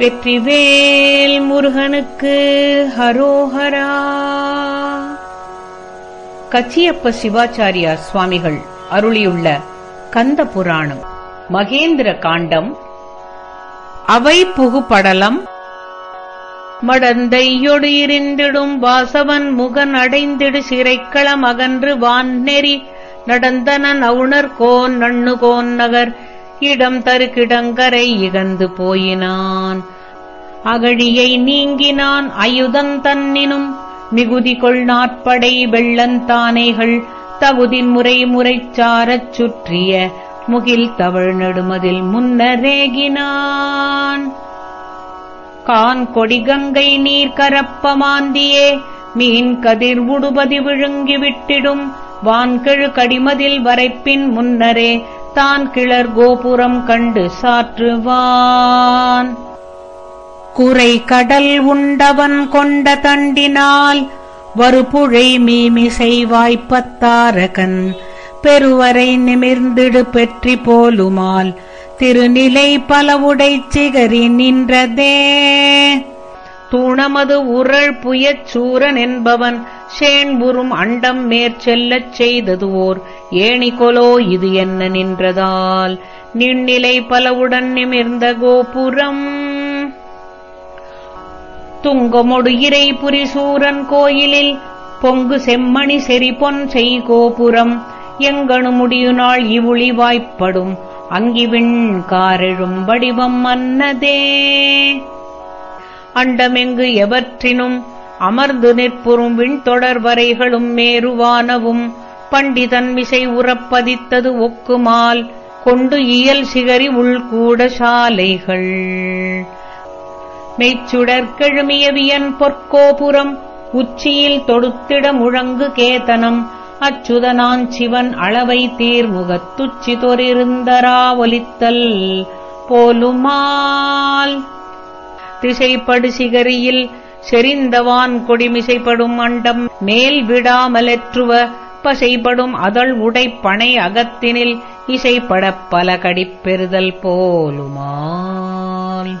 வெற்றிவேல் முருகனுக்கு ஹரோஹரா. கச்சியப்ப சிவாச்சாரியார் சுவாமிகள் அருளியுள்ள கந்த புராணம் மகேந்திர காண்டம் அவை புகுப்படலம் மடந்தையொடு இருந்திடும் வாசவன் முகன் அடைந்திடு சிறைக்களம் அகன்று வான்நெறி நடந்தனன் அவுணர் கோன் நண்ணுகோன் நகர் இடம் தரு கிடங்கரை இகந்து போயினான். அகழியை நீங்கினான் அயுதன் தன்னினும். மிகுதி கொள் நாற்படை வெள்ளந்தானைகள் தகுதின் முறை முறைச்சாரச் சுற்றிய முகில் தவழ் நெடுமதில் முன்னரேகினான். கான் கொடி கங்கை நீர்கரப்பமாந்தியே மீன் கதிர் உடுபதி விழுங்கி விட்டிடும். வான்கெழு கடிமதில் வரைப்பின் முன்னரே தான் கிளர் கோபுரம் கண்டு சாற்றுவான். குறை கடல் உண்டவன் கொண்ட தண்டினால் வருபுழை மீமிசை வாய்ப்பத்தாரகன். பெருவரை நிமிர்ந்திடு பெற்றி போலுமால். திருநிலை பலவுடைச் சிகரி நின்றதே. தூணமது உரள் புயச் சூரன் என்பவன் சேண்புறும் அண்டம் மேற்செல்லச் செய்தது ஓர் ஏணிகொலோ இது என்ன நின்றதால்? நின்னிலை பலவுடன் நிமிர்ந்த கோபுரம். துங்கமொடு இறை புரிசூரன் கோயிலில் பொங்கு செம்மணி செறிபொன் செய் கோபுரம். எங்கணு முடியுநாள் இவுளி வாய்ப்படும். அங்கிவிண் காரெழும் வடிவம் மன்னதே. அண்டமெங்கு எவற்றினும் அமர்ந்து நிற்புறும் விண்தொடர்வரைகளும் மேருவானவும் பண்டிதன் மிசை உறப்பதித்தது ஒக்குமால் கொண்டு இயல் சிகரி உள்கூட சாலைகள். மெய்ச்சுடற்கெழுமியவியன் பொற்கோபுரம் உச்சியில் தொடுத்திட முழங்கு கேதனம் அச்சுதனான் சிவன் அளவை தீர்முகத்துச்சி தொரிருந்தரா ஒலித்தல் போலுமால். திசைப்படு சிகரியில் செறிந்தவான் கொடிமிசைப்படும் அண்டம் மேல் விடாமலற்றுவ பசைப்படும் அதழ் உடைப்பனை அகத்தினில் இசைப்படப் பல கடிப்பெறுதல் போலுமால்.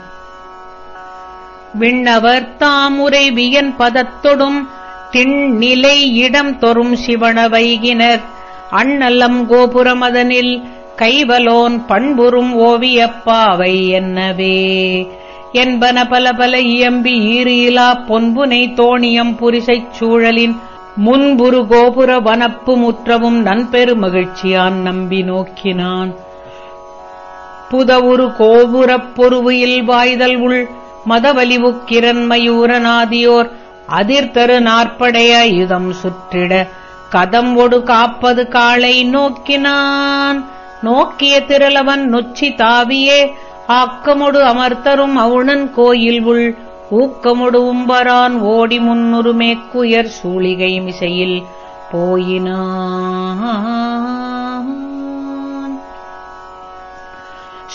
விண்ணவர் தாமுரை வியன் பதத்தொடும் திண்நிலை இடம் தொறும் சிவன வைகினர். அண்ணலம் கோபுரமதனில் கைவலோன் பண்புறும் ஓவியப்பாவை என்னவே. என்பன பல பல இயம்பி ஈரியிலா பொன்புனை தோணியம் புரிசைச் சூழலின் முன்புரு கோபுர வனப்பு முற்றவும் நன்பெரு மகிழ்ச்சியான் நம்பி நோக்கினான். புதவுரு கோபுரப் பொருவில் வாய்தல் உள் மதவலிவு கிரண்மயூரனாதியோர் அதிர்தரு நாற்படைய யுதம் சுற்றிட கதம் ஒடு காப்பது காளை நோக்கினான். நோக்கிய திரளவன் நொச்சி தாவியே ஆக்கமொடு அமர்த்தரும் அவுணன் கோயில் உள் ஊக்கமொடு உம்பரான் ஓடி முன்னுருமேக்குயர் சூளிகை மிசையில் போயினான்.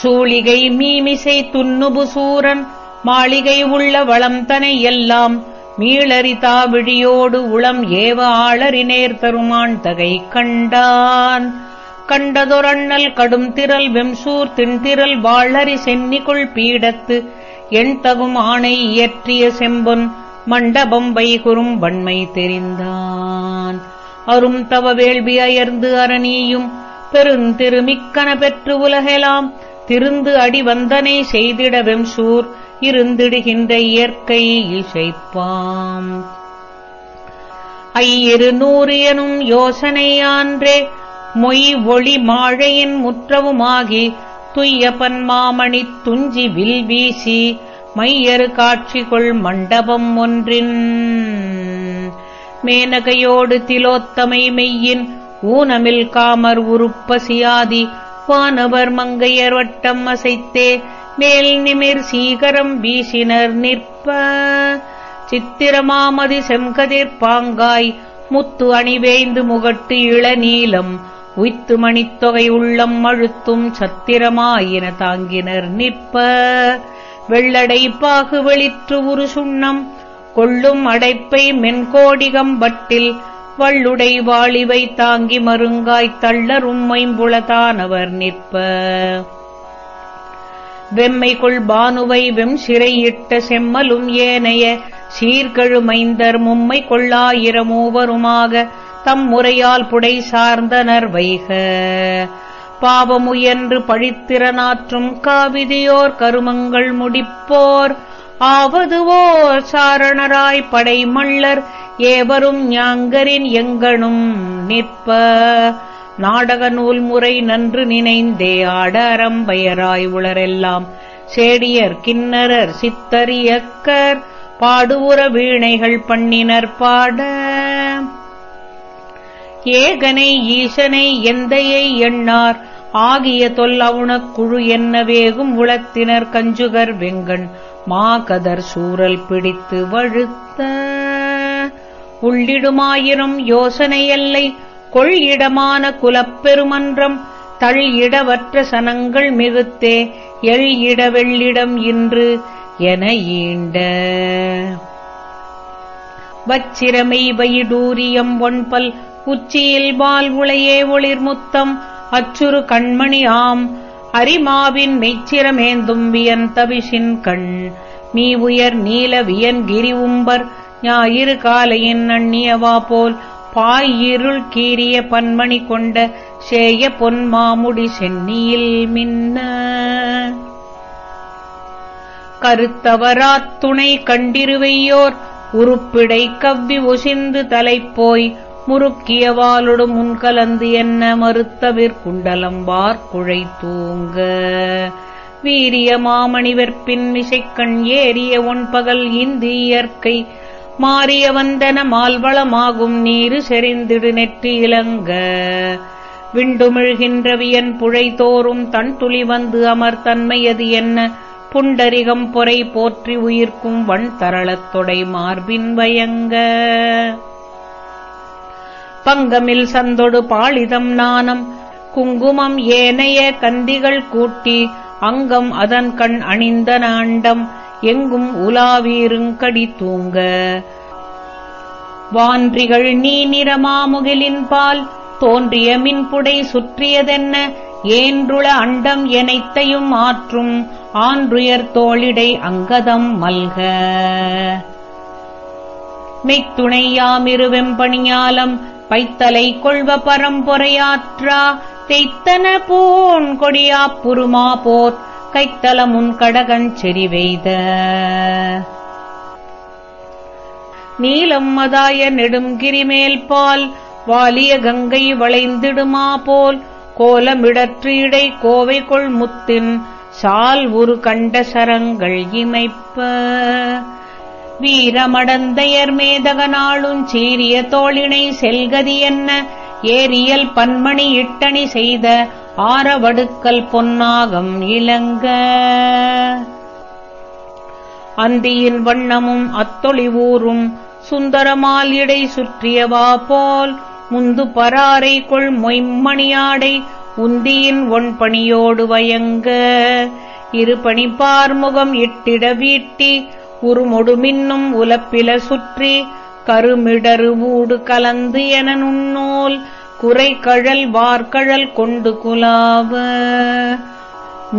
சூளிகை மீமிசை துன்னுபு சூரன் மாளிகை உள்ள வளம்தனை எல்லாம் மீளரிதா விழியோடு உளம் ஏவ ஆளறி நேர்தருமான் தகை கண்டான். கண்டதொரண்ணல் கடும் திரள் வெம்சூர் திண்திரள் வாழறி சென்னிக்குள் பீடத்து எண்தகும் ஆணை இயற்றிய செம்பொன் மண்டபம் வைகுறும் வன்மை தெரிந்தான். அரும் தவ வேள்வி அயர்ந்து அரணியும் பெருந்திருமிக்கன பெற்று உலகெலாம் திருந்து அடிவந்தனை செய்திட வெம்சூர் இருந்திடுகின்ற இயற்கை இசைப்பாம். ஐயிரு நூறு எனும் யோசனையான்றே மொய் ஒளி மாழையின் முற்றவுமாகி துய்ய மாமணி துஞ்சி வில் வீசி மையரு காட்சிகொள் மண்டபம் ஒன்றின். மேனகையோடு திலோத்தமை மெய்யின் ஊனமில் காமர் உருப்பசியாதி வானவர் மங்கையர் வட்டம் அசைத்தே மேல் நிமிர் சீகரம் வீசினர் நிற்ப. சித்திரமாமதி செம்கதிர் பாங்காய் முத்து அணிவேய்ந்து முகட்டு இளநீலம் உய்த்து மணித்தொகை உள்ளம் அழுத்தும் சத்திரமாயின தாங்கினர் நிற்ப. வெள்ளடை பாகு வெளிற்று உரு சுண்ணம். கொள்ளும் அடைப்பை மென்கோடிகம்பட்டில் வள்ளுடை வாளிவை தாங்கி மருங்காய்த் தள்ளரும் மைம்புலதானவர் நிற்ப. வெம்மை கொள் பானுவை வெம் சிறையிட்ட செம்மலும் ஏனைய சீர்கழுமைந்தர் மும்மை கொள்ளாயிர மூவருமாக தம் முறையால் புடை சார்ந்தனர் வைக. பாவமுயன்று பழித்திறனாற்றும் காவிதியோர் கருமங்கள் முடிப்போர். ஆவதுவோர் சாரணராய் படைமள்ளர் ஏவரும் ஞாங்கரின் எங்கனும் நிற்ப. நாடக நூல் முறை நன்று நினைந்தே ஆட அரம்பயராய் உளரெல்லாம். சேடியர் கிண்ணரர் சித்தரியக்கர் பாடுவுற வீணைகள் பண்ணினர் பாட. ஏகனை ஈசனை எந்தையை எண்ணார். ஆகிய தொல் அவுணக் குழு என்ன வேகும் உளத்தினர் கஞ்சுகர் வெங்கண். மாகதர் சூரல் பிடித்து வழுத்த உள்ளிடுமாயிரம் யோசனையல்லை கொள்ளிடமான குலப்பெருமன்றம் தள் இடவற்ற சனங்கள் மிகுத்தே. எள் இட வெள்ளிடம் இன்று என ஈண்ட. வச்சிரமை வயிடூரியம் ஒன்பல் உச்சியில் பால் உளையே ஒளிர்முத்தம். அச்சுறு கண்மணி ஆம் அரிமாவின் மெய்ச்சிரமேந்தும் வியன் தவிஷின் கண். மீ உயர் நீல வியன் கிரி உம்பர். ஞாயிறு காலையின் அந்நியவா போல் பாயிருள் கீரிய பன்மணி கொண்ட சேய பொன் மாமுடி சென்னியில் மின்ன. கருத்தவராத் துணை கண்டிருவையோர். உருப்பிடை கவ்வி ஒசிந்து தலைப்போய். முறுக்கியவாலொடு முன்கலந்து என்ன மறுத்தவிற்குண்டலம் குழை தூங்க வீரிய மாமணி வெற்பின் மிசைக்கண் ஏறிய ஒன்பகல் இந்து இயற்கை. மாறிய வந்தன மால்வளமாகும் நீரு செறிந்திடு நெற்றி இலங்க. விண்டுமிழ்கின்ற வியன் புழை தோறும் தன் துளி வந்து அமர் தன்மையது என்ன? புண்டரிகம் பொறை போற்றி உயிர்க்கும் வண் தரளத்தொடை மார்பின் வயங்க. பங்கமில் சந்தொடு பாளிதம் நாணம். குங்குமம் ஏனைய கந்திகள் கூட்டி அங்கம் அதன் கண் அணிந்த நாண்டம். எங்கும் உலாவீருங்கடி தூங்க. வான்றிகள் நீ நிறமாமுகிலின் பால். தோன்றிய மின்புடை சுற்றியதென்ன? ஏன்றுள அண்டம் எனைத்தையும் ஆற்றும். ஆன்றுயர் தோளிடை அங்கதம் மல்க. மெய்த்துணையாமிருவெம்பணியாலம் பைத்தலை கொள்வ பரம்பொறையாற்றா தெய்த்தன பூன் கொடியாப் புருமா போர் கைத்தல முன் செறிவெய்த நீலம் மதாய நெடுங்கிரிமேல் பால் வாலிய கங்கை வளைந்திடுமா போல் கோலமிடற்று இடை கோவை கொள் முத்தின் சால் உரு கண்ட சரங்கள் இமைப்ப. வீரமடந்தையர் மேதகனாளும் சீரிய தோளினை செல்கதி என்ன? ஏரியல் பன்மணி இட்டணி செய்த ஆரவடுக்கல் பொன்னாகம் இலங்க. அந்தியின் வண்ணமும் அத்தொழிவூரும் சுந்தரமால் இடை சுற்றியவா போல் முந்து பராரை கொள் மொய்மணியாடை உந்தியின் ஒன்பணியோடு வயங்க. இருபணி பார்முகம் இட்டிட வீட்டி உருமொடு மின்னும் உலப்பில சுற்றி கருமிடரு ஊடு கலந்து என நுண்ணோல் குறைகழல் வார்கழல் கொண்டு குலாவ.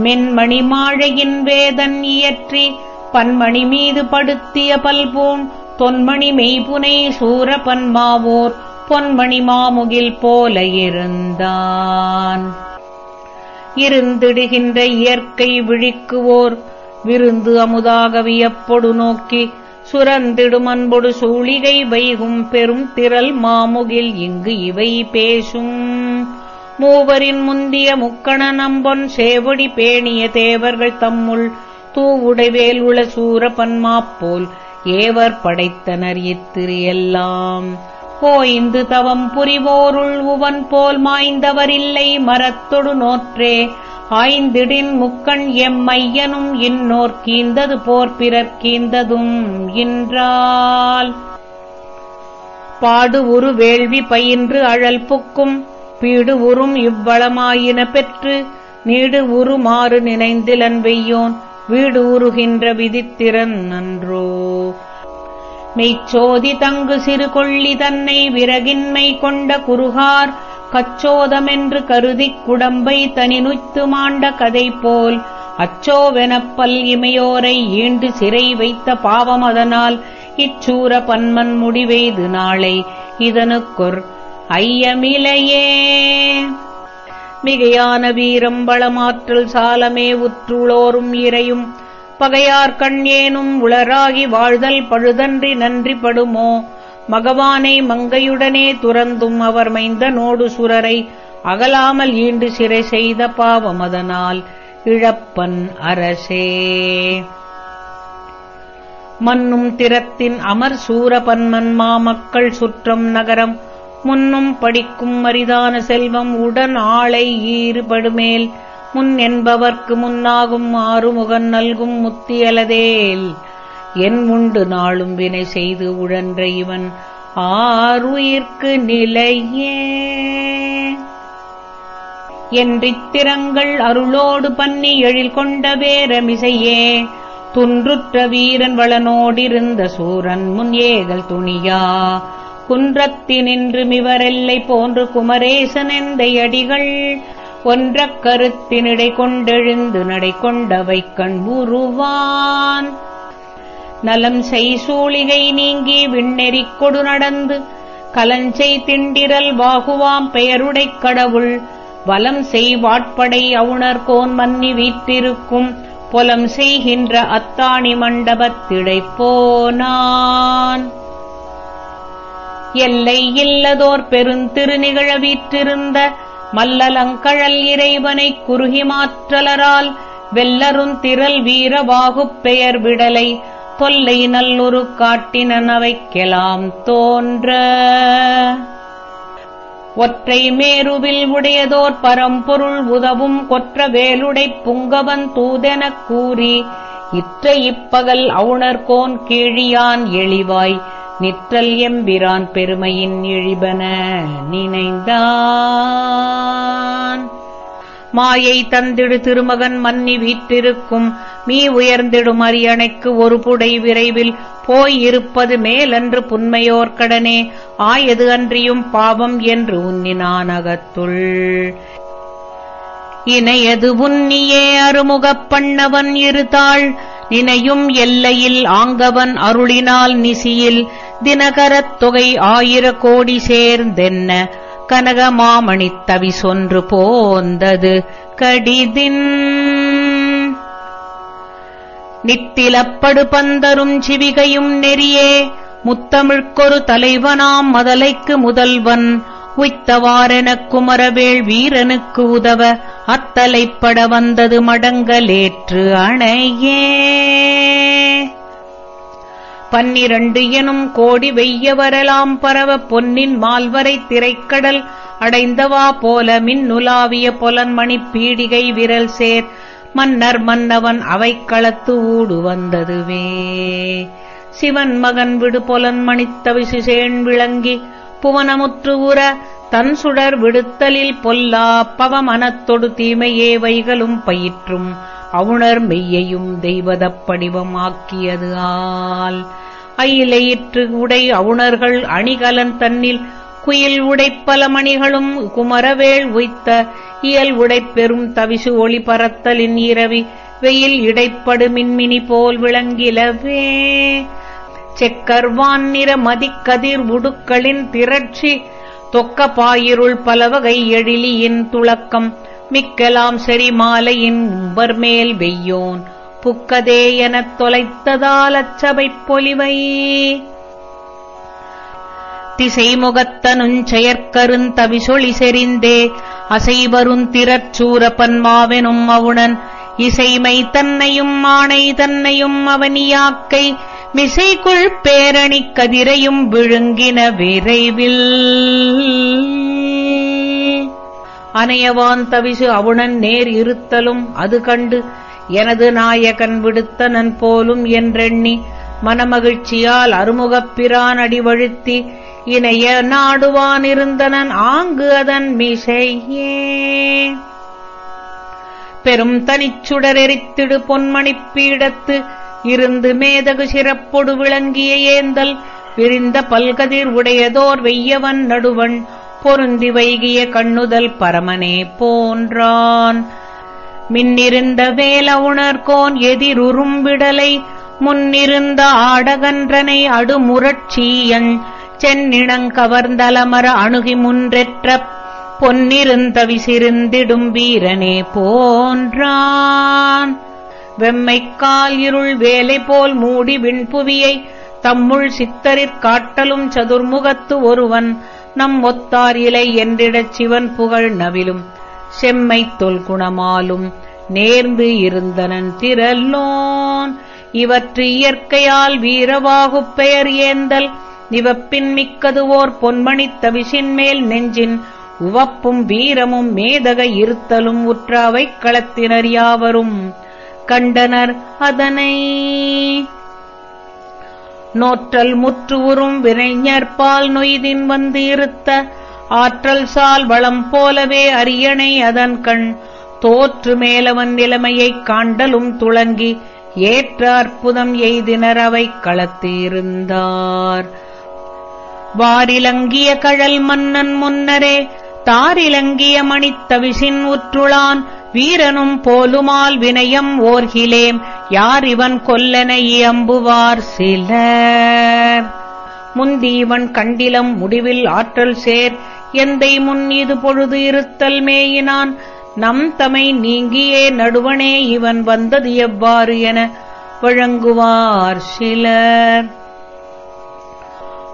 மென்மணி மாழையின் வேதன் இயற்றி பன்மணி மீது படுத்திய பல்பூன் தொன்மணி மெய்புனை சூர பன்மாவோர் பொன்மணி மாமுகில் போல இருந்தான். இருந்திடுகின்ற இயற்கை விழிக்குவோர் விருந்து அமுதாக வியப்பொடு நோக்கி சுரந்திடும் அன்பொடு சூழிகை வைகும் பெரும் திரள் மாமுகில் இங்கு இவை பேசும். மூவரின் முந்திய முக்கண நம்பொன் சேவடி பேணிய தேவர்கள் தம்முள் தூவுடைவேல் உள சூரபன்மா போல் ஏவர் படைத்தனர் இத்திரு எல்லாம். ஓய்ந்து தவம் புரிவோருள் உவன் போல் மாய்ந்தவரில்லை மரத்தொடு நோற்றே ஆய்ந்திடின் முக்கண் எம்மையனும் இன்னோர் கீந்தது போர் பிறர் கீந்ததும் இன்றால். பாடு உரு வேள்வி பயின்று அழல் புக்கும் பீடு உறும் இவ்வளமாயின பெற்று நீடு உருமாறு நினைந்திலன் வெய்யோன் வீடு உருகின்ற விதித்திறன் நன்றோ. மெய்ச்சோதி தங்கு சிறு கொள்ளி தன்னை விறகின்மை கொண்ட குருகார் கச்சோதமென்று கருதிக் குடம்பை தனினுய்த்து மாண்ட கதை போல் அச்சோவெனப்பல் இமையோரை ஈண்டு சிறை வைத்த பாவம் அதனால் இச்சூர பன்மன் முடிவெய்து நாளை இதனுக்கொர் ஐயமிலையே. மிகையான வீரம் வளமாற்றல் சாலமே உற்றுளோரும் இறையும் பகையார் கண் ஏனும் உளராகி வாழ்தல் பழுதன்றி நன்றி படுமோ மகவானை மங்கையுடனே துறந்தும் அவர் மைந்த நோடு சுரரை அகலாமல் ஈண்டு சிறை செய்த பாவம் அதனால் இழப்பன் அரசே. மன்னும் திறத்தின் அமர் சூரபன்மன் மாமக்கள் சுற்றம் நகரம் முன்னும் படிக்கும் மரிதான செல்வம் உடன் ஆளை ஈறுபடுமேல் முன் என்பவர்க்கு முன்னாகும் ஆறுமுகன் நல்கும் முத்தியலதேல். என் உண்டு நாளும் வினை செய்து உழன்ற இவன் ஆறுயிர்க்கு நிலையே. என்றித்திரங்கள் அருளோடு பன்னி எழில் கொண்ட வேரமிசையே துன்றுற்ற வீரன் வளனோடிருந்த சூரன் முன் ஏகல் துணியா. குன்றத்தினின்று மிவரெல்லை போன்று குமரேசன் எந்த அடிகள் ஒன்ற கருத்தினிடை கொண்டெழுந்து நடை கொண்டவை கண்புருவான் நலம் செய் சூழிகை நீங்கி விண்ணெறிக் கொடு நடந்து. கலஞ்சை திண்டிரல் வாகுவாம் பெயருடைக் கடவுள். வலம் செய் வாட்படை அவுணர் கோன் மன்னி வீற்றிருக்கும். பொலம் செய்கின்ற அத்தாணி மண்டபத்திடைப்போனான் எல்லை இல்லதோர் பெருந்திருநிகழ வீற்றிருந்த மல்லலங்கழல் இறைவனைக் குறுகி மாற்றலரால். வெல்லருந்திரல் வீரவாகுப் பெயர் விடலை. தொல்லை நல்லொரு காட்டினவைக்கெலாம் தோன்ற. ஒற்றை மேருவில் உடையதோர் பரம்பொருள் உதவும் கொற்ற வேலுடைப் புங்கவன் தூதெனக் கூறி இற்ற இப்பகல் அவுணர்கோன் கீழியான் எளிவாய் நிற்றல் எம்பிரான் பெருமையின் இழிபன நினைந்தான். மாயை தந்திடு திருமகன் மன்னி வீற்றிருக்கும். மீ உயர்ந்திடும் அரியணைக்கு ஒரு புடை விரைவில். போய் இருப்பது மேலன்று புன்மையோர்கடனே ஆயது அன்றியும் பாவம் என்று உன்னினான் அகத்துள் இணையது உன்னியே அருமுகப் பண்ணவன் இருத்தாள் நினையும் எல்லையில் ஆங்கவன் அருளினால் நிசியில். தினகரத் தொகை ஆயிர கோடி சேர்ந்தென்ன? கனகமாமணித் தவி சொன்று போந்தது. கடிதின் நித்திலப்படு பந்தரும் சிவிகையும் நெறியே. முத்தமிழ்க்கொரு தலைவனாம் மதலைக்கு முதல்வன். உய்த்தவாரெனக் குமரவேள் வீரனுக்கு உதவ அத்தலைப்பட வந்தது மடங்கலேற்று அணையே. பன்னிரண்டு எனும் கோடி வெய்ய வரலாம் பரவ பொன்னின் மால்வரை திரைக்கடல் அடைந்தவா போல மின்னுலாவிய பொலன்மணி பீடிகை விரல் சேர். மன்னர் மன்னவன் அவைக்களத்து ஊடு வந்ததுவே. சிவன் மகன் விடு பொலன்மணித்தவிசு சேண் விளங்கி. புவனமுற்று உற தன் சுடர் விடுத்தலில் பொல்லா பவமனத்தொடு தீமையே வைகளும் பயிற்றும். அவுணர் மெய்யையும் தெய்வதப் படிவம் ஆக்கியது ஆல். அயிலையிற்று உடை அவுணர்கள் அணிகலன் தன்னில் குயில் உடைப்பல மணிகளும் குமரவேள் உய்த்த இயல் உடைப்பெரும் தவிசு ஒளி பரத்தலின் இரவி வெயில் இடைப்படு மின்மினி போல் விளங்கிலவே. செக்கர்வான் நிற மதிக்கதிர் உடுக்களின் திரட்சி தொக்க பாயிருள் பலவகை எழிலியின் துளக்கம் மிக்கலாம் செறி மாலையின் உம்பர்மேல் வெய்யோன். புக்கதே எனத் தொலைத்ததால் அச்சபைப் பொலிவை. திசைமுகத்தனுஞ் செயற்கருந்தவிசொளி செறிந்தே அசைவருந் அவுணன். இசைமை தன்னையும் ஆணை தன்னையும் அவனியாக்கை மிசைக்குள் பேரணிக் கதிரையும் விழுங்கின விரைவில். அனையவான் தவிசு அவுணன் நேர் இருத்தலும் அது கண்டு எனது நாயகன் விடுத்தனன் போலும் என்றெண்ணி மனமகிழ்ச்சியால் அருமுகப் பிரான் அடிவழுத்தி இணைய நாடுவானிருந்தனன் ஆங்கு அதன் மிசையே. பெரும் தனிச்சுடரெரித்திடு பொன்மணிப் பீடத்து இருந்து மேதகு சிறப்பொடு விளங்கிய ஏந்தல் விரிந்த பல்கதிர் உடையதோர் வெய்யவன் நடுவன் பொருந்தி வைகிய கண்ணுதல் பரமனே போன்றான். மின்னிருந்த வேல உணர்கோன் எதிருறும் விடலை முன்னிருந்த ஆடகன்றனை அடுமுரட்சியன் சென்னிடங்கவர்ந்தலமர அணுகி முன்றெற்ற பொன்னிருந்த விசிருந்திடும் வீரனே போன்றான். வெம்மைக்கால் இருள் வேலை போல் மூடி விண்புவியை தம்முள் சித்தரிற் காட்டலும் சதுர்முகத்து ஒருவன். நம் ஒத்தார் இலை என்றிடச் சிவன் புகழ் நவிலும். செம்மைத் தொல்குணமாலும் நேர்ந்து இருந்தனன் திரல்லோன் இவற்று இயற்கையால் வீரவாகுப் பெயர் ஏந்தல். இவப்பின் மிக்கது ஓர் பொன்மணித் தவிசின் மேல் நெஞ்சின். உவப்பும் வீரமும் மேதக இருத்தலும் உற்றாவைக் களத்தினர் யாவரும். கண்டனர் அதனை நோற்றல் முற்று உறும் வினைஞர்பால் நொய்தின் வந்து இருத்த ஆற்றல் சால் வளம் போலவே அரியணை அதன் கண் தோற்று மேலவன் நிலைமையைக் காண்டலும் துளங்கி ஏற்ற அற்புதம் எய்தினர் அவை களத்திருந்தார். வாரிலங்கிய கழல் மன்னன் முன்னரே தாரிலங்கிய மணித்தவிசின் உற்றுளான் வீரனும் போலுமால் வினயம் ஓர்கிலேம். யார் இவன் கொல்லனை இயம்புவார் சிலர். முந்தீவன் கண்டிலம் முடிவில் ஆற்றல் சேர். எந்தை முன் இது பொழுது இருத்தல் மேயினான். நம் தமை நீங்கியே நடுவனே இவன் வந்தது எவ்வாறு என வழங்குவார் சிலர்.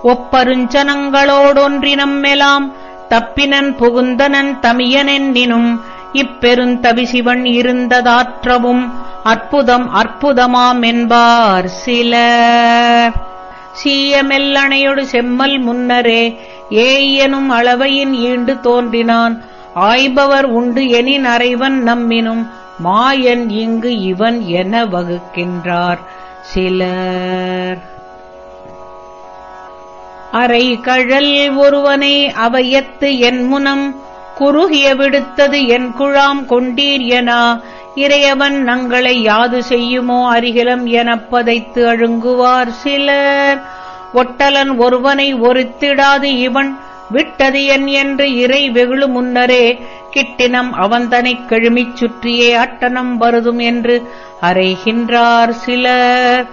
ஒப்பருஞ்சனங்களோடொன்றினம்மெலாம் தப்பினன் புகுந்தனன் தமியனென்னினும் இப்பெருந்தவிசிவன் இருந்ததாற்றவும் அற்புதம் அற்புதமாம் என்பார் சில. சீயமெல்லணையொடு செம்மல் முன்னரே ஏயனும் அளவையின் ஈண்டு தோன்றினான். ஆய்பவர் உண்டு எனின் அறைவன் நம்மினும் மாயன் இங்கு இவன் என வகுக்கின்றார் சிலர். அரை கழல் ஒருவனை அவையத்து என் முனம் குறுகிய விடுத்தது என் குழாம் கொண்டீர் எனா இறையவன் நங்களை யாது செய்யுமோ அருகிலம் எனப் பதைத்து அழுங்குவார் சிலர். ஒட்டலன் ஒருவனை ஒருத்திடாது இவன் விட்டது என் என்று இறை வெகுளு முன்னரே கிட்டினம் அவந்தனைக் கெழுமிச் சுற்றியே அட்டனம் வருதும் என்று அறைகின்றார் சிலர்.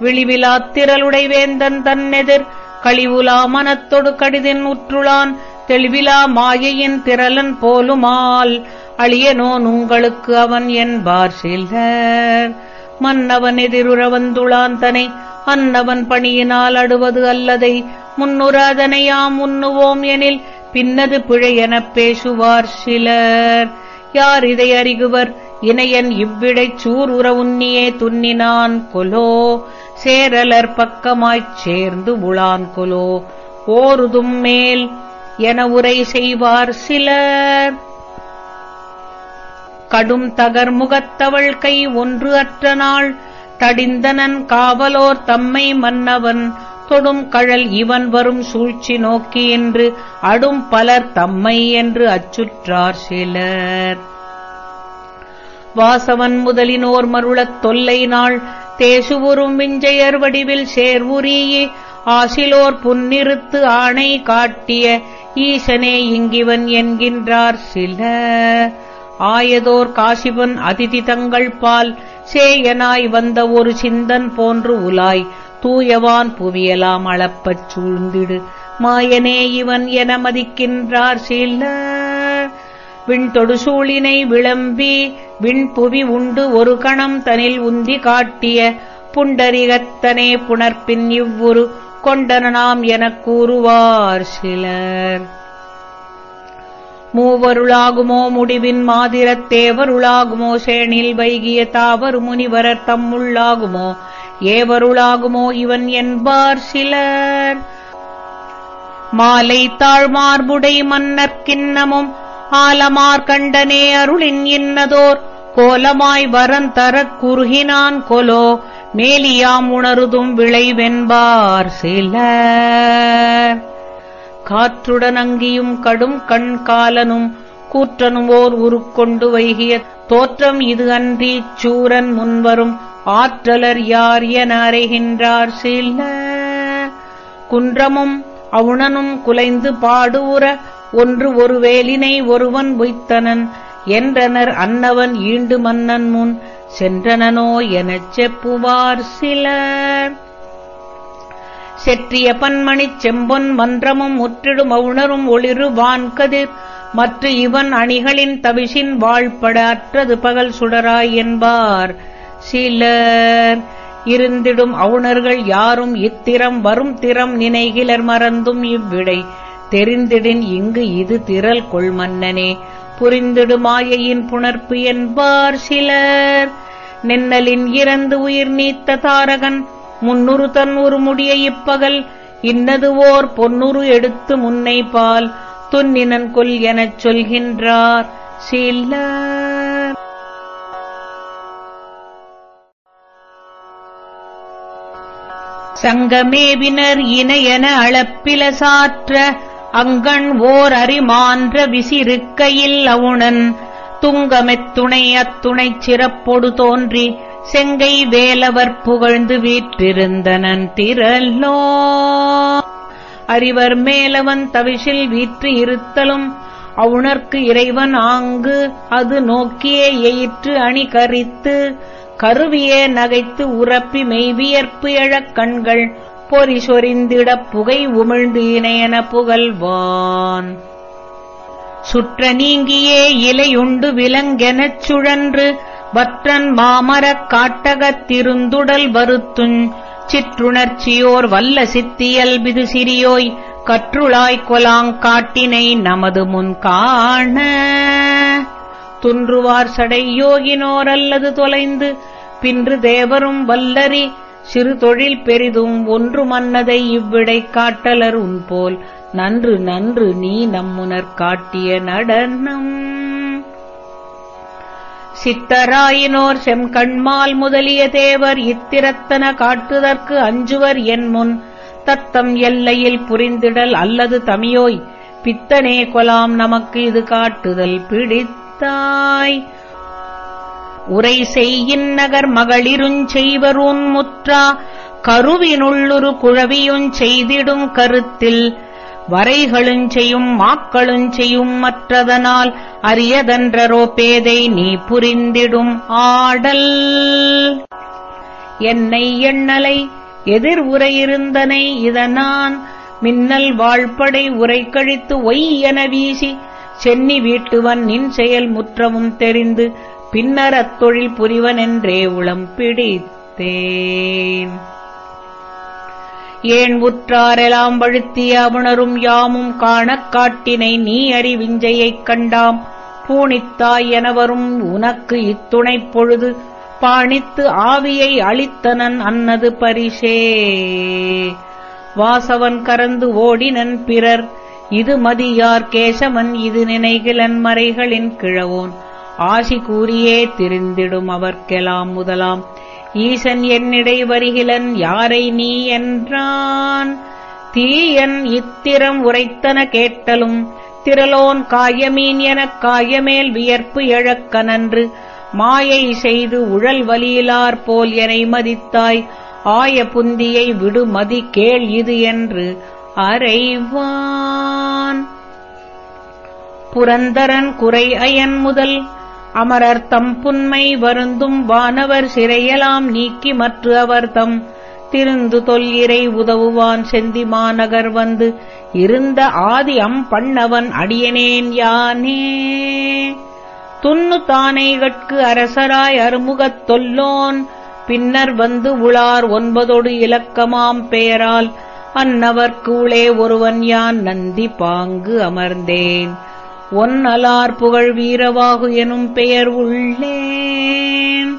விழிவிலாத்திரளுடை வேந்தன் தன்னெதிர் கழிவுலா மனத்தொடு கடிதின் உற்றுளான் தெளிவிலா மாயையின் திரளன் போலுமால் அழியனோன் உங்களுக்கு அவன் என்பார் சிலர் மன்னவன் எதிருற வந்துளாந்தனை அன்னவன் பணியினால் அடுவது அல்லதை முன்னுராதனையாம் உண்ணுவோம் எனில் பின்னது பிழையெனப் பேசுவார் சிலர். யார் இதை அறிகுவர்? இணையன் இவ்விடைச் சூர் உற உன்னியே துன்னினான் கொலோ சேரலர் பக்கமாய்ச் சேர்ந்து உளான் கொலோ. ஓருதும் மேல் என உரை செய்வார் சிலர். கடும் தகர் முகத்தவள் கை ஒன்று அற்ற நாள் தடிந்தனன் காவலோர் தம்மை மன்னவன் தொடும் கழல் இவன் வரும் சூழ்ச்சி நோக்கி என்று அடும் பலர் தம்மை என்று அச்சுற்றார் சிலர். வாசவன் முதலினோர் மருளத் தொல்லை நாள் தேசுவுறும் விஞ்சையர் வடிவில் சேர்வுரியே ஆசிலோர் புன்னிறுத்து ஆணை காட்டிய ஈசனே இங்கிவன் என்கின்றார் சில. ஆயதோர் காசிபன் அதிதி தங்கள் பால். சேயனாய் வந்த ஒரு சிந்தன் போன்று உலாய். தூயவான் புவியலாம் அளப்பச் சூழ்ந்திடு. மாயனே இவன் என மதிக்கின்றார் சில. விண்தொடு சூழினை விளம்பி விண்புவி உண்டு ஒரு கணம் தனில் உந்தி காட்டிய. புண்டரிகத்தனே புணர்ப்பின் இவ்வுரு கொண்டனாம் எனக் கூறுவார் சிலர். மூவருளாகுமோ முடிவின் மாதிரத் தேவருளாகுமோ வைகிய தாவரு முனிவரர் தம்முள்ளாகுமோ ஏவருளாகுமோ இவன் என்பார் சிலர். மாலை தாழ்மார்புடை மன்னர்க்கிண்ணமும் ஆலமார் கண்டனே அருளின் இன்னதோர் கோலமாய் வரன் தரக் குறுகினான் கொலோ மேலியாம் உணருதும் விளைவென்பார் சில காற்றுடன் அங்கியும் கடும் கண் காலனும் கூற்றனும் ஓர் உருக்கொண்டு வைகிய தோற்றம் இது அன்றி சூரன் முன்வரும் ஆற்றலர் யார் என அறைகின்றார் சில குன்றமும் அவுணனும் குலைந்து பாடுவுற ஒன்று ஒரு வேலினை ஒருவன் உய்த்தனன் என்றனர் அன்னவன் ஈண்டு மன்னன் முன் சென்றனனோ எனச் செப்புவார் சிலர். செற்றிய பன்மணிச் செம்பொன் மன்றமும் முற்றிடும் அவுணரும் ஒளிரு வான்கதிர் மற்ற இவன் அணிகளின் தவிசின் வாழ்பட அற்றது பகல் சுடராய் என்பார் சிலர். இருந்திடும் அவுணர்கள் யாரும் இத்திரம் வரும் திறம் நினைகிலர் மறந்தும் இவ்விடை. தெரிந்திடின் இங்கு இது திரள் கொள்மன்னனே. புரிந்திடு மாயையின் புணர்ப்பு என்பார் சிலர். நென்னலின் இறந்து உயிர் நீத்த தாரகன் முன்னுறு தன் ஒரு முடிய இப்பகல் இன்னது ஓர் பொன்னுரு எடுத்து முன்னை பால் துன்னினன் கொல் எனச் சொல்கின்றார் சிலர். சங்கமேவினர் இணையன அளப்பில சாற்ற அங்கண் ஓர் அரிமான்ற விசிறுக்கையில் அவுணன். துங்கமெத்துணை அத்துணைச் சிறப்பொடு தோன்றி செங்கை வேலவர் புகழ்ந்து வீற்றிருந்தனன் திரல்லோ அறிவர் மேலவன் தவிஷில் வீற்று இருத்தலும் அவுணர்க்கு இறைவன் ஆங்கு அது நோக்கியே எயிற்று அணி கரித்து கருவியே நகைத்து உறப்பி மெய்வியற்பு எழக் கண்கள் பொறி சொரிந்திடப் புகை உமிழ்ந்து இணையன புகழ்வான். சுற்ற நீங்கியே இலையுண்டு விலங்கெனச் சுழன்று வற்றன் மாமரக் காட்டகத்திருந்துடல் வருத்துஞ் சிற்றுணர்ச்சியோர் வல்ல சித்தியல் பிது சிறியோய் கற்றுளாய்க் கொலாங் காட்டினை நமது முன் காண. துன்றுவார் சடை யோகினோர் அல்லது தொலைந்து பின்று தேவரும் வல்லரி சிறு தொழில் பெரிதும் ஒன்று மன்னதை இவ்விடை காட்டலர் உன்போல். நன்று நன்று நீ நம்முனர் காட்டிய நடனம். சித்தராயினோர் செம்கண்மால் முதலிய தேவர் இத்திரத்தன காட்டுதற்கு அஞ்சுவர் என் முன் தத்தம் எல்லையில் புரிந்திடல் அல்லது தமியோய். பித்தனே கொலாம் நமக்கு இது காட்டுதல் பிடித்தாய். உரை செய்யின் நகர் மகளிருஞ் செய்வருன் முற்றா கருவினுள்ளுரு குழவியுஞ் செய்திடும் கருத்தில் வரைகளுஞ் செய்யும் மாக்களுஞ் செய்யும் மற்றதனால் அரியதன்றரோ பேதை நீ புரிந்திடும் ஆடல். என்னை எண்ணலை எதிர் உரையிருந்தனை இதனான் மின்னல் வாழ்படை உரை கழித்து ஒய் என வீசி சென்னி வீட்டுவன் நின் செயல் முற்றமும் தெரிந்து பின்னர் அத்தொழில் புரிவனென்றே உளம் பிடித்தேன். ஏன் உற்றாரெலாம் வழுத்திய அவுணரும் யாமும் காணக் காட்டினை நீ அறிவிஞ்சையைக் கண்டாம். பூணித்தாய் எனவரும் உனக்கு இத்துணைப் பொழுது பாணித்து ஆவியை அளித்தனன் அன்னது பரிசே. வாசவன் கரந்து ஓடினன் பிறர் இது மதியார் கேசவன் இது நினைகிலன் மறைகளின் கிழவோன். ஆசி கூறியே திரிந்திடும் அவர்க்கெலாம் முதலாம். ஈசன் என்னிடை வருகிலன் யாரை நீ என்றான்? தீயன் இத்திரம் உரைத்தன கேட்டலும் திரலோன் காயமீன் எனக் காயமேல் வியர்ப்பு எழக்கனன்று மாயை செய்து உழல் வலியிலார் போல் எனை மதித்தாய் ஆய புந்தியை விடுமதி கேள் இது என்று அறைவான். புரந்தரன் குறை அயன் முதல் அமரர்த்தம் புன்மை வருந்தும் வானவர் சிறையலாம் நீக்கி மற்ற அவர் தம். திருந்து தொல்லிரை உதவுவான் செந்தி மாநகர் வந்து இருந்த ஆதி அம் பண்ணவன் அடியனேன் யானே. துன்னு தானைகட்கு அரசராய் அருமுகத் தொல்லோன் பின்னர் வந்து உளார் ஒன்பதொடு இலக்கமாம் பெயரால் அன்னவர்க்கு உளே ஒருவன் யான் நந்தி பாங்கு அமர்ந்தேன். ஒன் அலார் புகழ் வீரவாகு எனும் பெயர் உள்ளேன்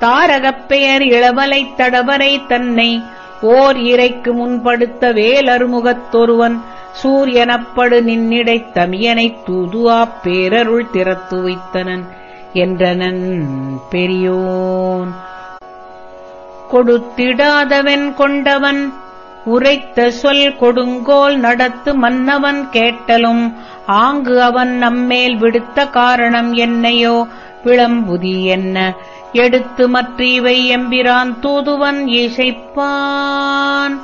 தாரகப் பெயர் இளவலைத் தடவரை தன்னை ஓர் இறைக்கு முன்படுத்த வேலருமுகத்தொருவன் சூரியனப்படு நின்னிடைத் தமியனைத் தூதுவாப் பேரருள் திறத்து வைத்தனன் என்றனன் பெரியோன். கொடுத்திடாதவன் கொண்டவன் உரைத்த சொல் கொடுங்கோல் நடத்து மன்னவன் கேட்டலும் ஆங்கு அவன் நம்மேல் விடுத்த காரணம் என்னையோ? விளம்புதி என்ன? எடுத்து மற்றவை எம்பிரான் தூதுவன் இசைப்பான்.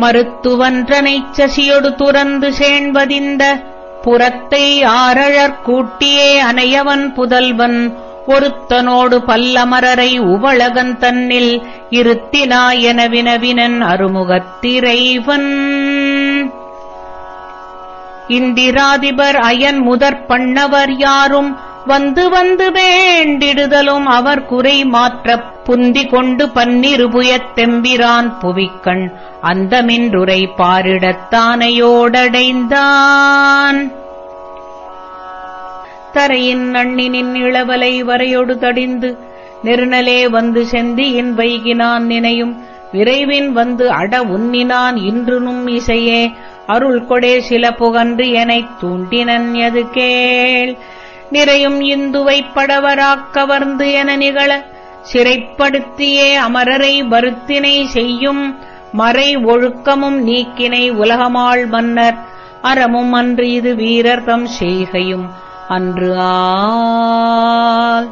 மருத்துவன்றனைச் சசியொடு துறந்து சேண்பதிந்த புறத்தை ஆரழற் கூட்டியே அனையவன் புதல்வன். பொருத்தனோடு பல்லமரரை உவளகன் தன்னில் இருத்தினாயன வினவினன் அருமுகத்திரைவன். இந்திராதிபர் அயன் முதற் பண்ணவர் யாரும் வந்து வந்து வேண்டிடுதலும் அவர் குறை மாற்றப் புந்தி கொண்டு பன்னிருபுயத் தெம்பிரான் புவிக்கண் அந்தமின்றுரை பாரிடத்தானையோடடைந்தான் தரையின் நண்ணினின் இளவலை வரையொடு தடிந்து நெருநலே வந்து செந்தியின் வைகினான் நினையும் விரைவின் வந்து அட உன்னினான் இன்றுனும் இசையே அருள் கொடே சில புகன்று எனத் தூண்டினன் எது கேள். நிறையும் இந்துவைப் படவராக் கவர்ந்து என நிகழ சிறைப்படுத்தியே அமரரை வருத்தினை செய்யும் மறை ஒழுக்கமும் நீக்கினை உலகமாள் மன்னர் அறமும் அன்று இது வீரர் தம் செய்கையும் அன்று ஆதையாகியோன்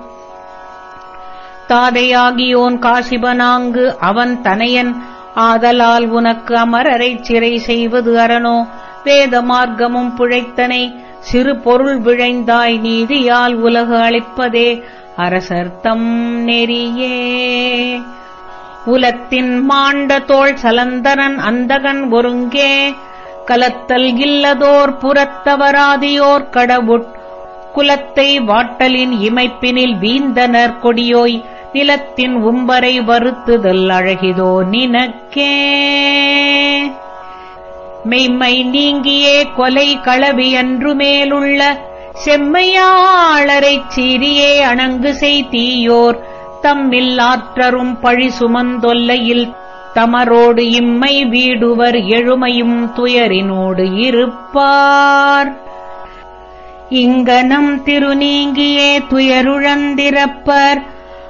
தாதையாகியோன் காசிபனாங்கு அவன் தனையன் ஆதலால் உனக்கு அமரரைச் சிறை செய்வது அரணோ? வேத மார்க்கமும் பிழைத்தனை. சிறு பொருள் விழைந்தாய் நீதியால் உலகு அளிப்பதே அரசர்த்தம் நெறியே. உலத்தின் மாண்ட தோள் சலந்தரன் அந்தகன் ஒருங்கே. கலத்தல் இல்லதோர் புறத்தவராதியோர் கடவுட் குலத்தை வாட்டலின் இமைப்பினில் வீந்தனர் கொடியோய் நிலத்தின் உம்பரை வருத்துதல் அழகிதோ நினக்கே. மெய்மை நீங்கியே கொலை களவி அன்று மேலுள்ள செம்மையாளரைச் சீரியே அணங்கு செய்தீயோர் தம்மில் ஆற்றரும் பழி சுமந்தொல்லையில் தமரோடு இம்மை வீடுவர் எழுமையும் துயரினோடு இருப்பார். இங்கனம் திருநீங்கியே துயருழந்திரப்பர்.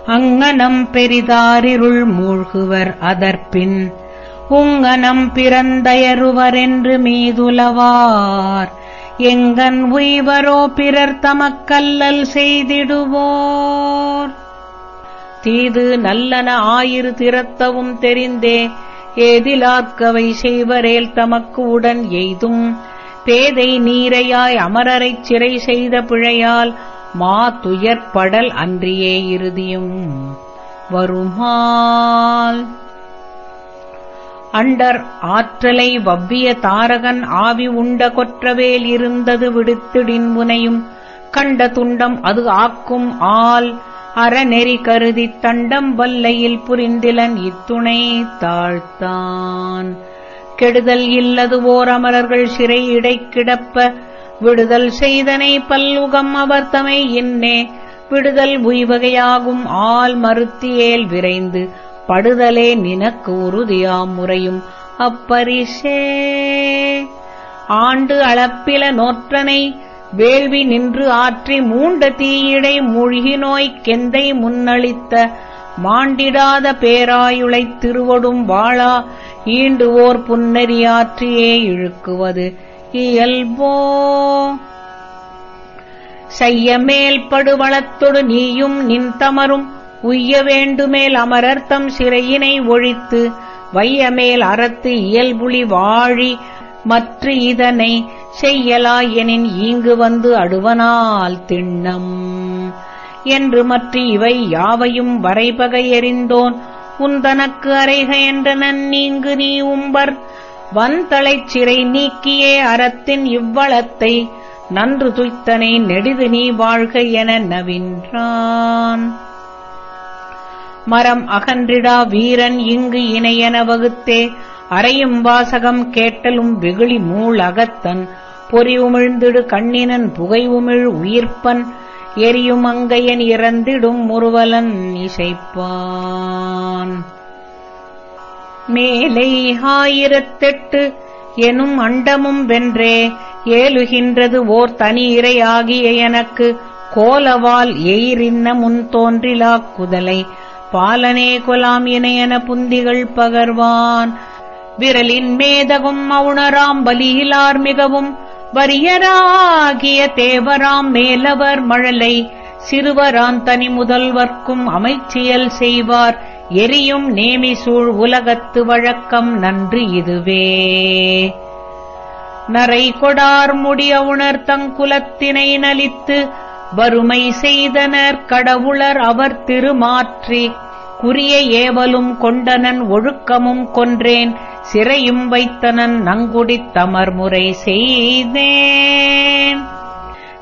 அங்கனம் பெரிதாரிருள் மூழ்குவர் அதற்பின். உங்கனம் பிறந்தயருவரென்று மீதுலவார். எங்கன் உய்வரோ பிறர் தமக்கல்லல் செய்திடுவோர். தீது நல்லன ஆயிரு திறத்தவும் தெரிந்தே ஏதிலாக்கவை செய்வரேல் தமக்கு உடன் எய்தும். பேதை நீரையாய் அமரரைச் சிறை செய்த பிழையால் மா துயர்படல் அன்றியே இறுதியும் வருமால். அண்டர் ஆற்றலை வவ்விய தாரகன் ஆவி உண்ட கொற்றவேல் இருந்தது விடுத்திடின்புனையும் கண்ட துண்டம் அது ஆக்கும் ஆல் அறநெறி கருதித் தண்டம் வல்லையில் புரிந்திலன் இத்துணை தாழ்த்தான். கெடுதல் இல்லது ஓர் அமரர்கள் சிறை இடை கிடப்ப. விடுதல் செய்தனை பல்லுகம் அவர்த்தமை இன்னே. விடுதல் உய்வகையாகும் ஆள் மறுத்தியேல் விரைந்து. படுதலே நினக்கு உறுதியாம் முறையும். அப்பரிசே ஆண்டு அளப்பில நோற்றனை. வேள்வி நின்று ஆற்றி மூண்ட தீயிடை மூழ்கி நோய்க் கெந்தை முன்னளித்த. மாண்டிடாத பேராயுளைத் திருவொடும் வாழா ஈண்டுவோர் ஓர் புன்னறியாற்றியே இழுக்குவது. இயல்போ. செய்ய மேல் படுவளத்தொடு நீயும் நின் தமரும். உய்ய வேண்டுமேல் அமரர்த்தம் சிறையினை ஒழித்து. வையமேல் அறத்து இயல்புலி வாழி மற்ற இதனை செய்யலாயெனின் ஈங்கு வந்து அடுவனால் திண்ணம். என்று மற்ற இவை யாவையும் வரைபகை எறிந்தோன். உந்தனக்கு அறைக என்றனன் நீங்கு நீ உம்பர். வந்தளைச் சிறை நீக்கியே அறத்தின் இவ்வளத்தை நன்று துய்த்தனை நெடிது நீ வாழ்க என நவின்றான். மரம் அகன்றிடா வீரன் இங்கு இணையென வகுத்தே. அறையும் வாசகம் கேட்டலும் வெகுளி மூள் அகத்தன். பொறி உமிழ்ந்திடு கண்ணினன் புகை உமிழ் உயிர்ப்பன். எரியும் அங்கையன் இறந்திடும் முருவலன் இசைப்பான். மேலை ஆயிரத்தெட்டு எனும் அண்டமும் வென்றே ஏலுகின்றது ஓர் தனி இறையாகிய எனக்கு. கோலவால் எயிரின்ன முன் தோன்றிலாக் குதலை. பாலனே கொலாம் இணையன புந்திகள் பகர்வான். விரலின் மேதகும் மௌனராம் பலியிலார் மிகவும். வரியராகிய தேவராம் மேலவர் மழலை சிறுவராம் தனி முதல்வர்க்கும் அமைச்சியல் செய்வார். எரியும் நேமி சூழ் உலகத்து வழக்கம் நன்று இதுவே. நரை கொடார் முடிய உணர் தங்குலத்தினை நலித்து வறுமை செய்தனர் கடவுளர் அவர் திருமாற்றி. குறிய ஏவலும் கொண்டனன் ஒழுக்கமும் கொன்றேன். சிறையும் வைத்தனன் நங்குடித் தமர்முறை செய்தேன்.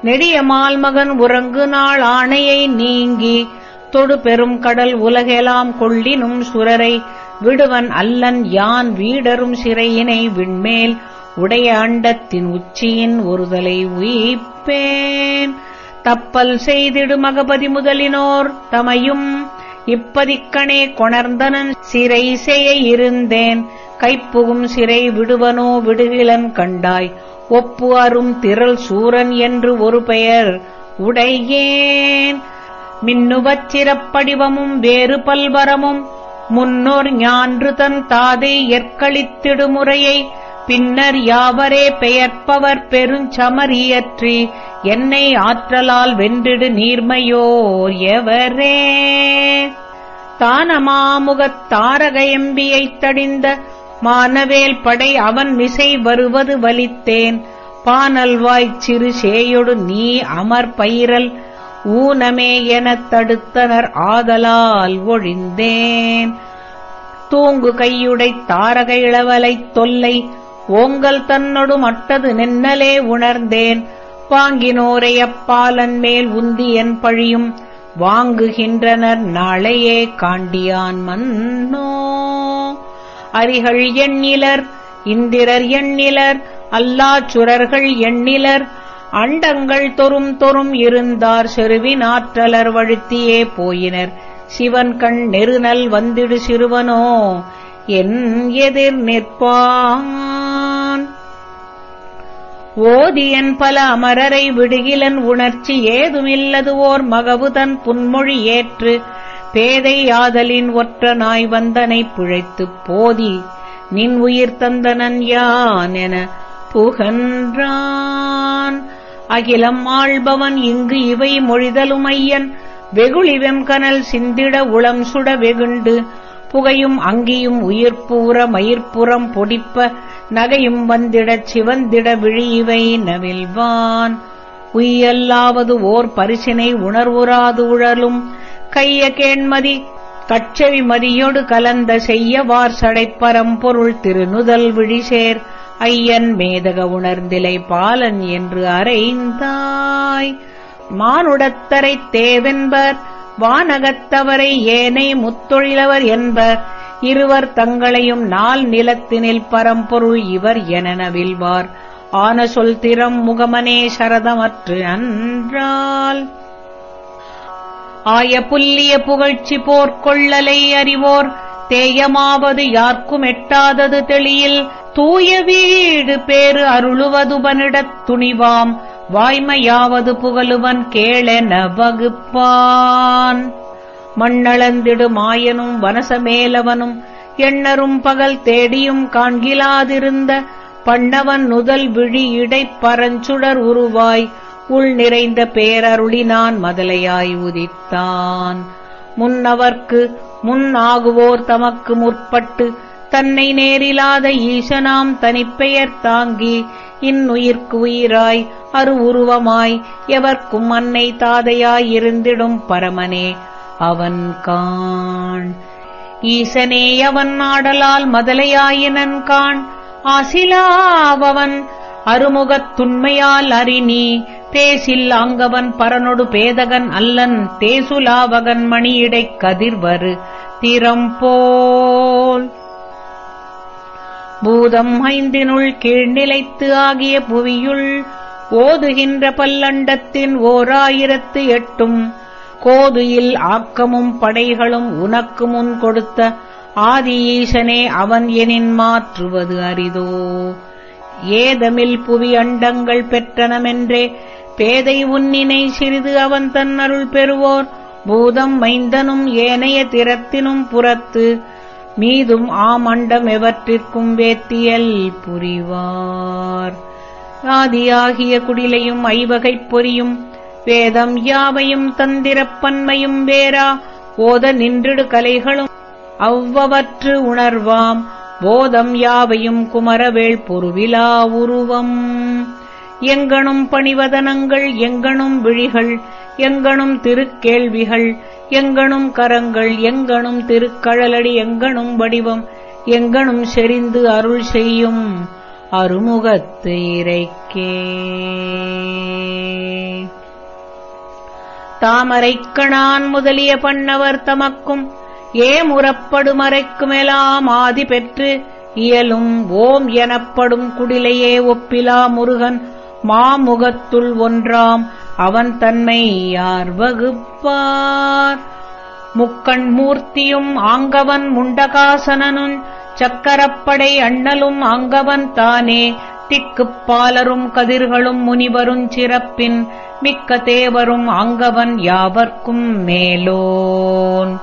நெடிய மால்மகன் உறங்கு நாள் ஆணையை நீங்கி தொடு பெரும் கடல் உலகெலாம் கொள்ளினும் சுரரை விடுவன் அல்லன் யான் வீடரும் சிறையினை விண்மேல் உடைய அண்டத்தின் உச்சியின் ஒருதலை உயிப்பேன் தப்பல் செய்திடு மகபதி முதலினோர் தமையும் இப்பதிக்கணே கொணர்ந்தனன் சிறை செய்ய இருந்தேன். கைப்புகும் சிறை விடுவனோ விடுகிலன் கண்டாய். ஒப்பு அரும் திரள் சூரன் என்று ஒரு பெயர் உடையேன். மின்னுவச் சிறப்படிவமும் வேறு பல்வரமும். முன்னோர் ஞான்று தன் தாதை எற்களித்திடுமுறையை பின்னர் யாவரே பெயர்ப்பவர் பெருஞ்சமரியற்றி என்னை ஆற்றலால் வென்றிடு நீர்மையோர் எவரே. தானமாமுகத் தாரகயம்பியைத் தடிந்த மானவேல் படை அவன் மிசை வருவது வலித்தேன். பானல்வாய்ச் சிறு சேயொடு நீ அமர் பயிரல் ஊனமே எனத் தடுத்தனர் ஆதலால் ஒழிந்தேன். தூங்கு கையுடை தாரக இளவலைத் தொல்லை ஓங்கல் தன்னொடு மட்டது நின்னலே உணர்ந்தேன். வாங்கினோரை அப்பாலன் மேல் உந்தி என் பழியும். வாங்குகின்றனர் நாளையே காண்டியான் மன்னோ. அரிகள் எண்ணிலர் இந்திரர் எண்ணிலர் அல்லாச்சுரர்கள் எண்ணிலர். அண்டங்கள் தொறும் தொறும் இருந்தார் செருவின் ஆற்றலர் வழுத்தியே போயினர். சிவன் கண் நெருநல் வந்திடு சிறுவனோ. என் எதிர் நிற்பான். ஓதியன் பல அமரரை விடுகிலன் உணர்ச்சி ஏதுமில்லது ஓர் மகவுதன் புன்மொழி ஏற்று பேதை யாதலின் ஒற்ற நாய் வந்தனை பிழைத்துப் போதி நின் உயிர் தந்தனன் யான் என புகன்றான். அகிலம் ஆள்பவன் இங்கு இவை மொழிதலுமையன் வெகுளிவெம் வெகுளி வெம்கனல் சிந்திட உளம் சுட வெகுண்டு புகையும் அங்கியும் உயிர்ப்பூர மயிர்ப்புறம் பொடிப்ப நகையும் வந்திடச் சிவந்திட விழியிவை நவில்வான் உய்யல்லாவது ஓர் பரிசினை உணர்வுறாது உழலும். கைய கேண்மதி கச்சவி மதியொடு கலந்த செய்யவார் சடைப்பரம்பொருள் திருநுதல் விழிசேர். ஐயன் மேதக உணர்ந்திலை பாலன் என்று அறைந்தாய். மானுடத்தரைத் தேவென்பர் வானகத்தவரை ஏனை முத்தொழிலவர் என்பர் இருவர் தங்களையும் நாள் நிலத்தினில் பரம்பொருள் இவர் என நவில்வார் ஆன சொல் திறம் முகமனே சரதமற்று அன்றால். ஆய புல்லிய புகழ்ச்சி போர்க்கொள்ளலை அறிவோர் தேயமாவது யார்க்கும் எட்டாதது தெளியில். தூய வீடு பேறு அருளுவதுபனிடத் துணிவாம் வாய்மையாவது புகழுவன் கேளென வகுப்பான். மண்ணளந்திடு மாயனும் வனசமேலவனும் எண்ணரும் பகல் தேடியும் காண்கிலாதிருந்த பண்ணவன் நுதல் விழி இடைப் பரஞ்சுடர் உருவாய் உள் நிறைந்த பேரருளினான் மதலையாய் உதித்தான். முன்னவர்க்கு முன் ஆகுவோர் தமக்கு முற்பட்டு தன்னை நேரிலாத ஈசனாம் தனிப்பெயர் தாங்கி இன்னுயிர்க்கு உயிராய் அரு உருவமாய் எவர்க்கும் அன்னை தாதையாய் இருந்திடும் பரமனே அவன் காண். ஈசனே அவன் ஆடலால் மதலையாயினன் காண். அசிலாவவன் அருமுகத் துண்மையால் அறிநீ பேசில் அங்கவன் பரனொடு பேதகன் அல்லன் தேசுலாவகன் மணியிடைக் கதிர்வரு திறம்போல். பூதம் ஐந்தினுள் கீழ்நிலைத்து ஆகிய புவியுள் ஓதுகின்ற பல்லண்டத்தின் ஓராயிரத்து எட்டும் கோதுயில் ஆக்கமும் படைகளும் உனக்கு முன் கொடுத்த ஆதி ஈசனே அவன் எனின் மாற்றுவது அரிதோ. ஏதமில் புவி அண்டங்கள் பெற்றனமென்றே பேதை உன்னினை சிறிது அவன் தன்னருள் பெறுவோர். பூதம் மைந்தனும் ஏனைய திறத்தினும் புறத்து மீதும் ஆமண்டம் எவற்றிற்கும் வேத்தியல் புரிவார். ஆதியாகிய குடிலையும் ஐவகைப் பொறியும். வேதம் யாவையும் தந்திரப்பன்மையும் வேறா. ஓத நின்றிடு கலைகளும். அவ்வவற்று உணர்வாம். போதம் யாவையும் குமரவேள் பொருவிலா உருவம். எங்கனும் பணிவதனங்கள் எங்கனும் விழிகள் எங்கனும் திருக்கேள்விகள் எங்கனும் கரங்கள் எங்கனும் திருக்கழலடி எங்கனும் வடிவம் எங்கனும் செறிந்து அருள் செய்யும் அருமுகத்து இறைக்கே. தாமரைக்கணான் முதலிய பண்ணவர் தமக்கும் ஏமுறப்படுமறைக்குமெலாம் ஆதி பெற்று இயலும் ஓம் எனப்படும் குடிலையே ஒப்பிலா முருகன் மாமுகத்துள் ஒன்றாம் அவன் தன்மை யார் வகுப்பார்? முக்கண் மூர்த்தியும் ஆங்கவன் முண்டகாசனனும் சக்கரப்படை அண்ணலும் ஆங்கவன் தானே. திக்குப் பாலரும் கதிர்களும் முனிவரும் சிறப்பின் மிக்க தேவரும் ஆங்கவன் யாவர்க்கும் மேலோன்.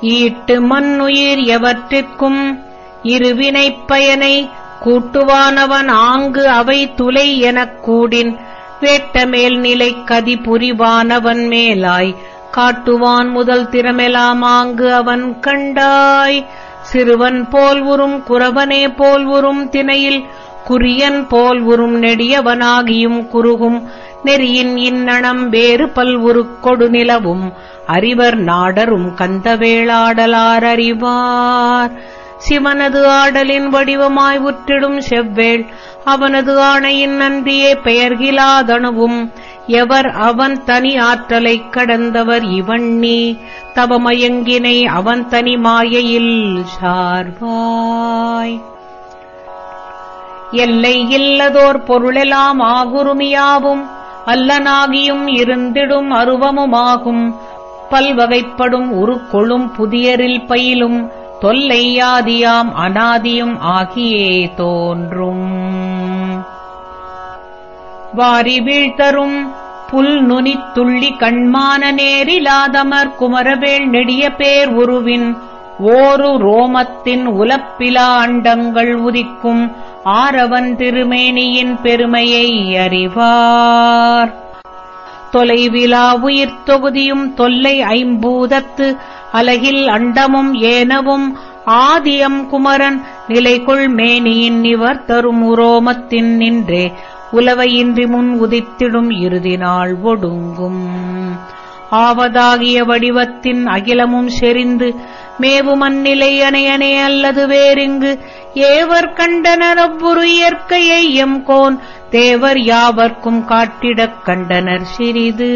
ஈட்டு மண்ணுயிர் எவற்றிற்கும் இருவினைப் பயனை கூட்டுவானவன் ஆங்கு அவை துளை எனக் கூடின் வேட்டமேல் நிலை கதி புரிவானவன் மேலாய். காட்டுவான் முதல் திறமெலாம் ஆங்கு அவன் கண்டாய். சிறுவன் போல் உறும் குறவனே போல் உறும் திணையில். குறியன் போல் உறும் நெடியவனாகியும் குறுகும். நெறியின் இன்னணம் வேறு பல் கொடு நிலவும். அறிவர் நாடரும் கந்தவேளாடலார் அறிவார். சிவனது ஆடலின் வடிவமாய் உற்றிடும் செவ்வேள். அவனது ஆணையின் நன்றியே பெயர்கிலாதனவும் எவர் அவன் தனி ஆற்றலைக் கடந்தவர் இவண்ணி. தவமயங்கினை அவன் தனி மாயையில் சார்வாய். எல்லை இல்லதோர் பொருளெல்லாம் ஆகுருமியாவும் அல்லனாகியும் இருந்திடும் அருவமுமாகும். பல்வகைப்படும் உருக்கொழும் புதியரில் பயிலும். தொல்லையாதியாம் அனாதியும் ஆகியே தோன்றும். வாரி வீழ்த்தரும் புல் நுனித்துள்ளி கண்மான நேரிலாதமர் குமரவேள் நெடிய பேர் உருவின். ஓரு ரோமத்தின் உலப்பிலா அண்டங்கள் உதிக்கும். ஆரவன் திருமேனியின் பெருமையை அறிவார். தொலைவிலா உயிர் தொகுதியும் தொல்லை ஐம்பூதத்து. அலகில் அண்டமும் ஏனவும் ஆதியம் குமரன். நிலைக்குள் மேனியின் நிவர் தரும் உரோமத்தின் நின்றே. உலவையின்றி முன் உதித்திடும் இறுதி நாள் ஒடுங்கும். ஆவதாகிய வடிவத்தின் அகிலமும் செறிந்து மேவு மண்ணிலை அணையனே அல்லது வேறிங்கு ஏவர் கண்டனர் அவ்வுரு இயற்கையை எம் கோன் தேவர் யாவர்க்கும் காட்டிடக் கண்டனர் சிறிது.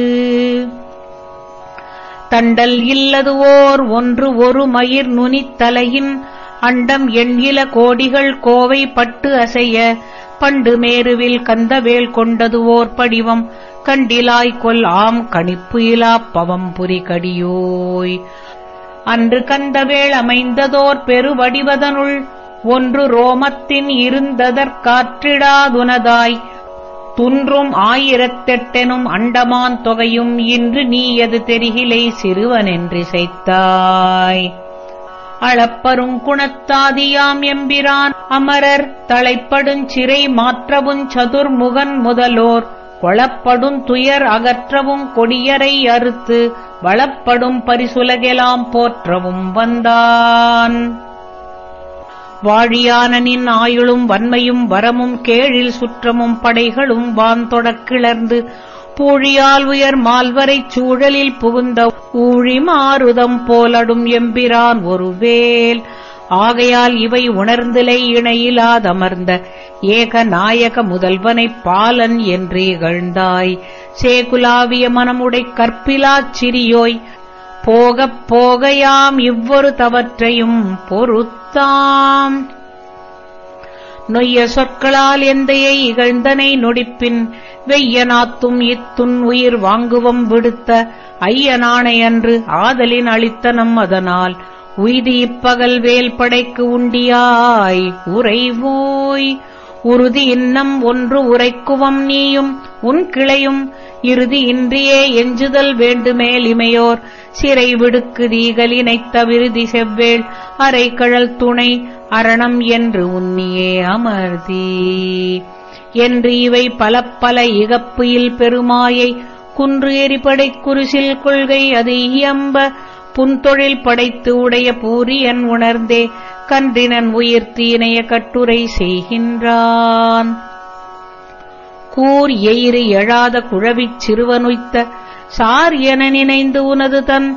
தண்டல் இல்லது ஓர் ஒன்று ஒரு மயிர் நுனித்தலையின் அண்டம் எண்ணில கோடிகள் கோவை பட்டு அசைய பண்டு மேருவில் கந்தவேல் கொண்டது ஓர் படிவம். கண்டிலாய்கொல் ஆம் கணிப்பு இலாப்பவம் புரி கடியோய் அன்று கந்தவேள் அமைந்ததோர் பெருவடிவதனுள் ஒன்று ரோமத்தின் இருந்ததற்காற்றிடாதுனதாய் துன்றும் ஆயிரத்தெட்டெனும் அண்டமான் தொகையும் இன்று நீ எது தெரிகிலை சிறுவனென்றிசைத்தாய் அளப்பருங்குணத்தாதியாம் எம்பிரான். அமரர் தலைப்படுஞ் சிறை மாற்றவுஞ் சதுர்முகன் முதலோர். கொளப்படும் துயர் அகற்றவும் கொடியரை அறுத்து வளப்படும் பரிசுலகெலாம் போற்றவும் வந்தான். வாழியானனின் ஆயுளும் வன்மையும் வரமும் கேழில் சுற்றமும் படைகளும் வான் கிளர்ந்து பூழியால் உயர் மால்வரைச் சூழலில் புகுந்த ஊழி மாருதம் போலடும் எம்பிரான் ஒருவேல். ஆகையால் இவை உணர்ந்திலை இணையிலாதமர்ந்த ஏக நாயக முதல்வனைப் பாலன் என்று இகழ்ந்தாய். சேகுலாவிய மனமுடை கற்பிலாச் சிறியோய். போகப் போகையாம் இவ்வொரு தவற்றையும் பொறுத்தாம் நொய்ய சொற்களால் எந்தையை இகழ்ந்தனை நொடிப்பின் வெய்யனாத்தும் இத்துன் உயிர் வாங்குவம் விடுத்த ஐயனானையன்று ஆதலின் அளித்தனம் அதனால் உய்தி இப்பகல் வேல் படைக்கு உண்டியாய் உறைவோய். உறுதி இன்னம் ஒன்று உரைக்குவம் நீயும் உன் கிளையும். இறுதி இன்றியே எஞ்சுதல் வேண்டுமேல் இமையோர். சிறை விடுக்கு தீகலினைத்த விருதி செவ்வேள் அரைக்கழல் துணை அரணம் என்று உன்னியே அமர்தீ. என்று இவை பல பல இகப்புயில் பெருமாயை குன்று எரிபடை குருசில் கொள்கை அது இயம்ப புன்தொழில் படைத்து உடைய பூரியன் உணர்ந்தே கன்றினன் உயிர் தீனைய கட்டுரை செய்கின்றான். கூர் எயிறு எழாத குழவிச் சிறுவனுய்த்த சார் என நினைந்து உனது தன்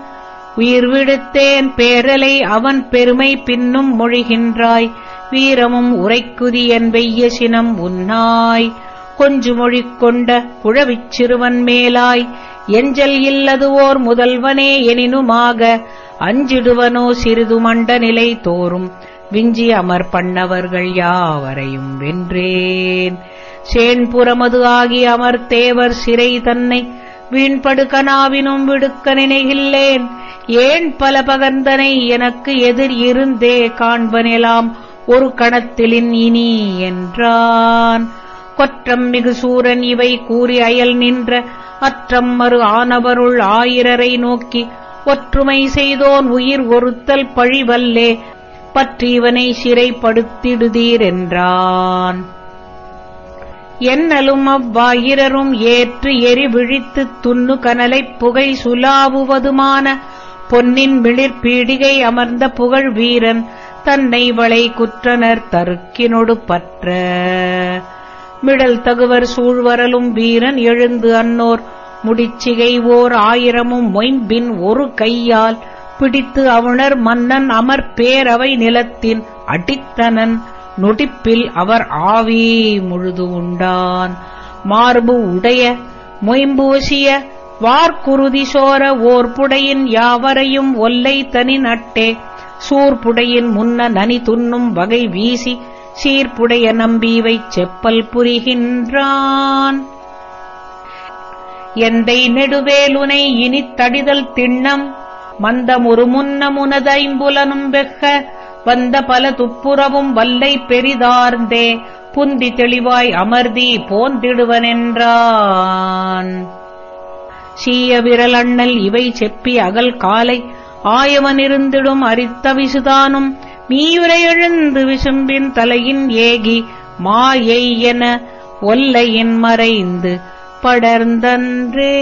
உயிர் விடுத்தேன் பேரலை அவன் பெருமை பின்னும் மொழிகின்றாய். வீரமும் உரைக்குதி என் வெய்ய சினம் உன்னாய். கொஞ்சு மொழி கொண்ட குழவிச் சிறுவன் மேலாய். எஞ்சல் இல்லது ஓர் முதல்வனே எனினுமாக. அஞ்சிடுவனோ சிறிது மண்ட நிலை தோறும். விஞ்சி அமர் பண்ணவர்கள் யாவரையும் வென்றேன். சேன்புறமது ஆகி அமர் தேவர் சிறை தன்னை வீண்படு கனாவினும் விடுக்க நினைகில்லேன். ஏன் பல பகர்ந்தனை எனக்கு எதிர் இருந்தே காண்பனெலாம். ஒரு கணத்திலின் இனி என்றான். கொற்றம் மிகு சூரன் இவை கூறி அயல் நின்ற அற்றம் மறு ஆனவருள் ஆயிரரை நோக்கி ஒற்றுமை செய்தோன் உயிர் ஒருத்தல் பழிவல்லே பற்றிவனை சிறைப்படுத்திடுதீரென்றான் என்னலும் அவ்வாயிரரும் ஏற்று எரி விழித்துத் துண்ணு கனலைப் புகை சுலாவுவதுமான பொன்னின் மிளிர் பீடிகை அமர்ந்த புகழ் வீரன் தன்னை வளை குற்றனர் தருக்கினொடு பற்ற. மிடல் தகுவர் சூழ்வரலும் வீரன் எழுந்து அன்னோர். முடிச்சிகை ஓர் ஆயிரமும் மொயம்பின் ஒரு கையால். பிடித்து அவுணர் மன்னன் அமர் பேரவை நிலத்தின் அடித்தனன். நொடிப்பில் அவர் ஆவி முழுது உண்டான். மார்பு உடைய மொயம்பூசிய வார்க்குருதி சோர ஓர் புடையின் யாவரையும் ஒல்லை தனி நட்டே சூர்புடையின் முன்ன நனி துண்ணும் வகை வீசி சீர்புடைய நம்பீவைச் செப்பல் புரிகின்றான். எந்தை நெடுவேலுனை இனித் தடிதல் திண்ணம் மந்தமுரு முன்னமுனதைம்புலனும் வெக்க வந்த பல துப்புரவும் வல்லை பெரிதார்ந்தே புந்தி தெளிவாய் அமர்தி போந்திடுவனென்றான். சீய விரலண்ணல் இவை செப்பி அகல் காலை ஆயவனிருந்திடும் அரித்த விசுதானும் மீயுரை எழுந்து விசும்பின் தலையின் ஏகி மாயை என ஒல்லையின் மறைந்து படர்ந்தன்றே.